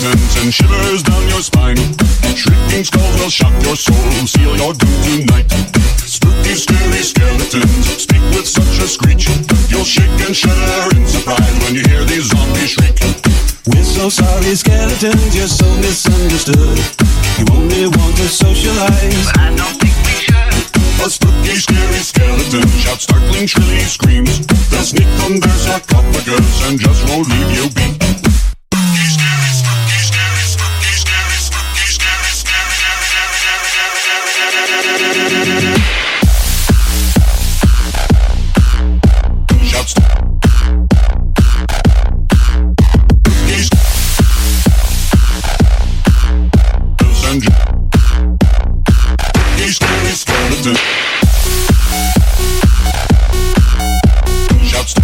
skeletons and shivers down your spine. Shrieking skulls will shock your soul, seal your doom tonight. Spooky, scary skeletons speak with such a screech. You'll shake and shudder in surprise when you hear these zombies shriek. We're so sorry, skeletons, you're so misunderstood. You only want to socialize. But I don't think we should. A spooky, scary skeleton shouts startling, shrilly screams. They'll sneak under sarcophagus and just won't leave you be. London. Shouts.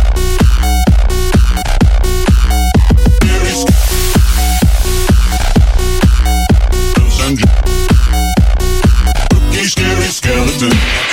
Scary, scary skeleton.